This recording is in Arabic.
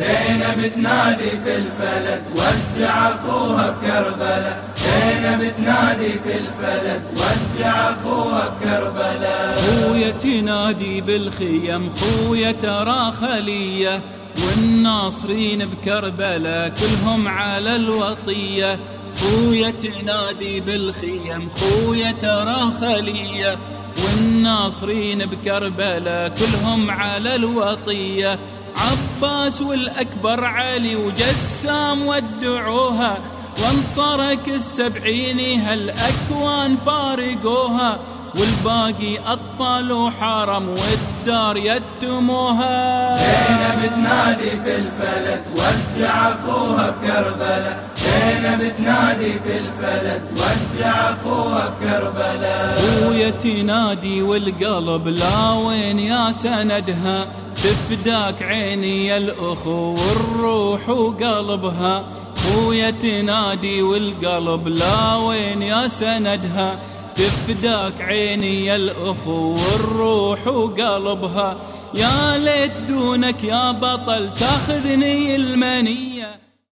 زينب تنادي في الفلك ودع أخوها بكربلاء زينب تنادي في الفلك ودع أخوها بكربلاء خويا تنادي بالخيم خويا ترى خلية. والناصرين بكربلاء كلهم على الوطية. خويا تنادي بالخيم خويا ترى خلية. والناصرين بكربلاء كلهم على الوطية. عباس والأكبر علي وجسام ودعوها وانصرك السبعين هالأكوان فارقوها والباقي أطفال وحرم والدار يتموها. زينب تنادي في الفلك ودع أخوها بكربلاء. زينب تنادي في الفلك ودع أخوها بكربلاء. خويا تنادي والقلب لا وين يا سندها تفداك عيني يا الأخو والروح وقلبها. خويا تنادي والقلب لا وين يا سندها. تفداك عيني يا الأخو والروح وقلبها. يا ليت دونك يا بطل تاخذني المنية.